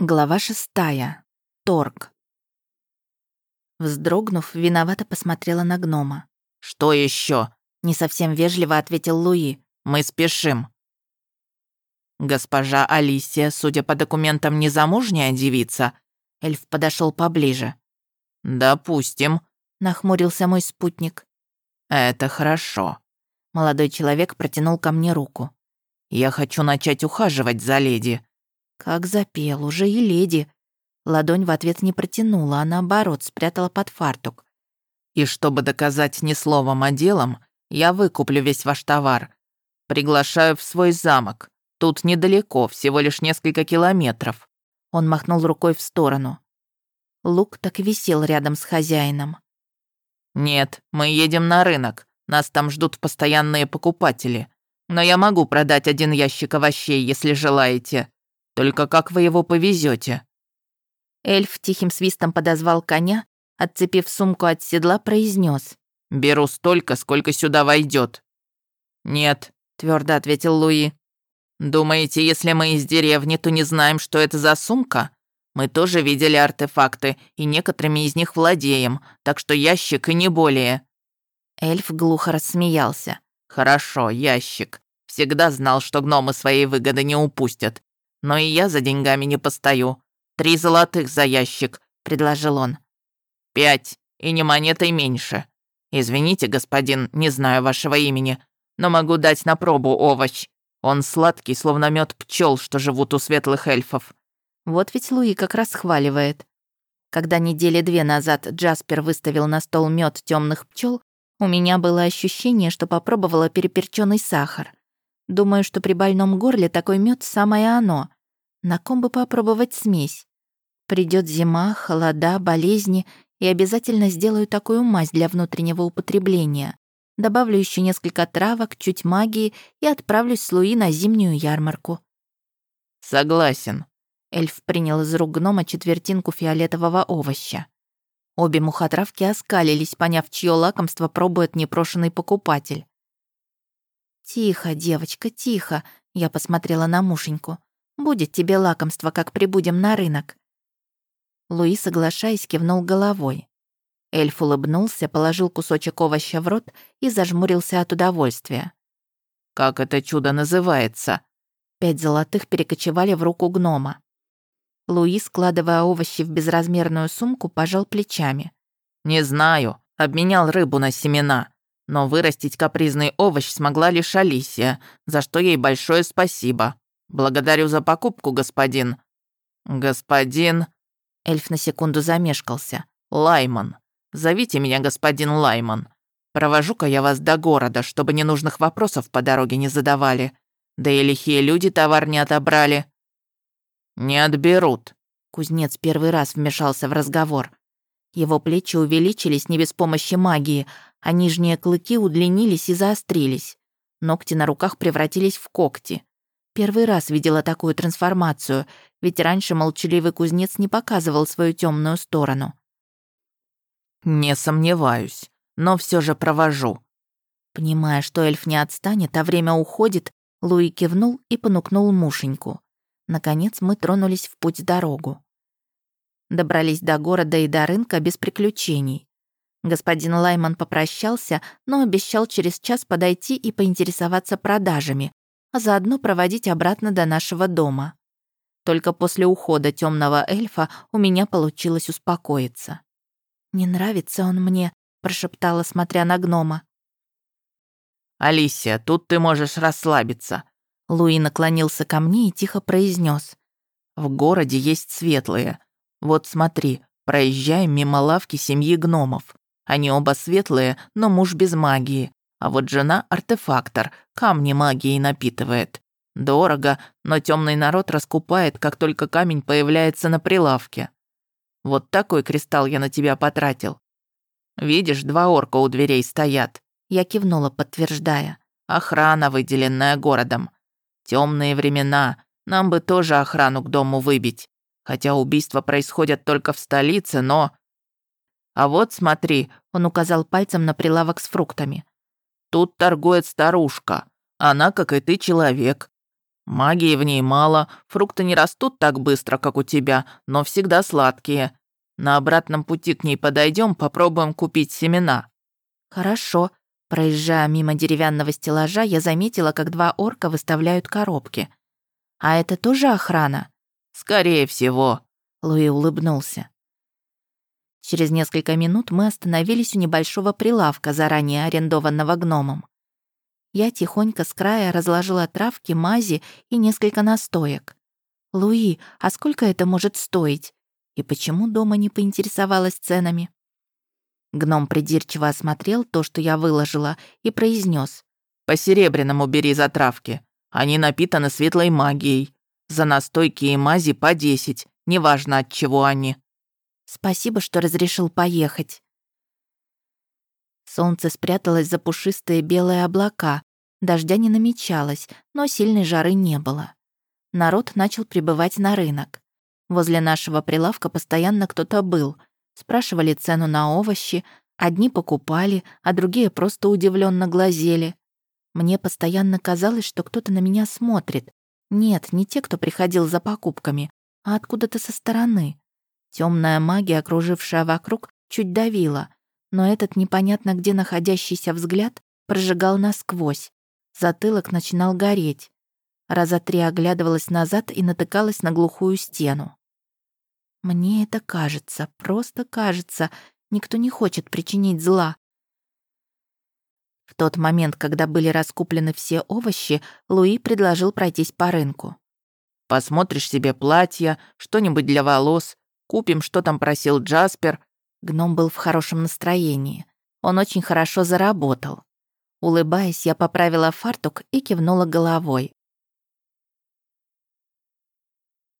Глава шестая. Торг. Вздрогнув, виновато посмотрела на гнома. «Что еще? Не совсем вежливо ответил Луи. «Мы спешим». «Госпожа Алисия, судя по документам, незамужняя девица?» Эльф подошел поближе. «Допустим», — нахмурился мой спутник. «Это хорошо». Молодой человек протянул ко мне руку. «Я хочу начать ухаживать за леди». Как запел, уже и леди. Ладонь в ответ не протянула, а наоборот спрятала под фартук. «И чтобы доказать не словом, а делом, я выкуплю весь ваш товар. Приглашаю в свой замок. Тут недалеко, всего лишь несколько километров». Он махнул рукой в сторону. Лук так висел рядом с хозяином. «Нет, мы едем на рынок. Нас там ждут постоянные покупатели. Но я могу продать один ящик овощей, если желаете. Только как вы его повезете? Эльф тихим свистом подозвал коня, отцепив сумку от седла, произнес: «Беру столько, сколько сюда войдет. «Нет», — твердо ответил Луи. «Думаете, если мы из деревни, то не знаем, что это за сумка? Мы тоже видели артефакты, и некоторыми из них владеем, так что ящик и не более». Эльф глухо рассмеялся. «Хорошо, ящик. Всегда знал, что гномы своей выгоды не упустят. Но и я за деньгами не постою. Три золотых за ящик», — предложил он. «Пять, и не монетой меньше. Извините, господин, не знаю вашего имени, но могу дать на пробу овощ. Он сладкий, словно мед пчел, что живут у светлых эльфов». Вот ведь Луи как раз хваливает. Когда недели две назад Джаспер выставил на стол мед темных пчел, у меня было ощущение, что попробовала переперченный сахар. Думаю, что при больном горле такой мед самое оно. На ком бы попробовать смесь? Придет зима, холода, болезни, и обязательно сделаю такую мазь для внутреннего употребления. Добавлю еще несколько травок, чуть магии и отправлюсь с Луи на зимнюю ярмарку. Согласен. Эльф принял из рук гнома четвертинку фиолетового овоща. Обе мухотравки оскалились, поняв, чье лакомство пробует непрошенный покупатель. «Тихо, девочка, тихо», — я посмотрела на мушеньку. «Будет тебе лакомство, как прибудем на рынок». Луи, соглашаясь, кивнул головой. Эльф улыбнулся, положил кусочек овоща в рот и зажмурился от удовольствия. «Как это чудо называется?» Пять золотых перекочевали в руку гнома. Луи, складывая овощи в безразмерную сумку, пожал плечами. «Не знаю. Обменял рыбу на семена. Но вырастить капризный овощ смогла лишь Алисия, за что ей большое спасибо. Благодарю за покупку, господин. Господин... Эльф на секунду замешкался. Лайман. Зовите меня господин Лайман. Провожу-ка я вас до города, чтобы ненужных вопросов по дороге не задавали. Да и лихие люди товар не отобрали. Не отберут. Кузнец первый раз вмешался в разговор. Его плечи увеличились не без помощи магии, а нижние клыки удлинились и заострились. Ногти на руках превратились в когти. Первый раз видела такую трансформацию, ведь раньше молчаливый кузнец не показывал свою темную сторону. «Не сомневаюсь, но все же провожу». Понимая, что эльф не отстанет, а время уходит, Луи кивнул и понукнул мушеньку. Наконец мы тронулись в путь-дорогу. Добрались до города и до рынка без приключений. Господин Лайман попрощался, но обещал через час подойти и поинтересоваться продажами, а заодно проводить обратно до нашего дома. Только после ухода темного эльфа у меня получилось успокоиться. «Не нравится он мне», — прошептала, смотря на гнома. «Алисия, тут ты можешь расслабиться». Луи наклонился ко мне и тихо произнес: «В городе есть светлые. Вот смотри, проезжаем мимо лавки семьи гномов. Они оба светлые, но муж без магии. А вот жена — артефактор, камни магией напитывает. Дорого, но темный народ раскупает, как только камень появляется на прилавке. Вот такой кристалл я на тебя потратил. Видишь, два орка у дверей стоят. Я кивнула, подтверждая. Охрана, выделенная городом. Темные времена. Нам бы тоже охрану к дому выбить. Хотя убийства происходят только в столице, но... А вот смотри, он указал пальцем на прилавок с фруктами. Тут торгует старушка. Она, как и ты, человек. Магии в ней мало, фрукты не растут так быстро, как у тебя, но всегда сладкие. На обратном пути к ней подойдем, попробуем купить семена». «Хорошо». Проезжая мимо деревянного стеллажа, я заметила, как два орка выставляют коробки. «А это тоже охрана?» «Скорее всего», — Луи улыбнулся. Через несколько минут мы остановились у небольшого прилавка, заранее арендованного гномом. Я тихонько с края разложила травки, мази и несколько настоек. «Луи, а сколько это может стоить?» И почему дома не поинтересовалась ценами? Гном придирчиво осмотрел то, что я выложила, и произнес: «По серебряному бери за травки. Они напитаны светлой магией. За настойки и мази по десять, неважно от чего они». «Спасибо, что разрешил поехать». Солнце спряталось за пушистые белые облака. Дождя не намечалось, но сильной жары не было. Народ начал прибывать на рынок. Возле нашего прилавка постоянно кто-то был. Спрашивали цену на овощи, одни покупали, а другие просто удивленно глазели. Мне постоянно казалось, что кто-то на меня смотрит. Нет, не те, кто приходил за покупками, а откуда-то со стороны. Темная магия, окружившая вокруг, чуть давила, но этот непонятно где находящийся взгляд прожигал насквозь. Затылок начинал гореть. Раза три оглядывалась назад и натыкалась на глухую стену. Мне это кажется, просто кажется. Никто не хочет причинить зла. В тот момент, когда были раскуплены все овощи, Луи предложил пройтись по рынку. «Посмотришь себе платье, что-нибудь для волос, купим, что там просил Джаспер». Гном был в хорошем настроении. Он очень хорошо заработал. Улыбаясь, я поправила фартук и кивнула головой.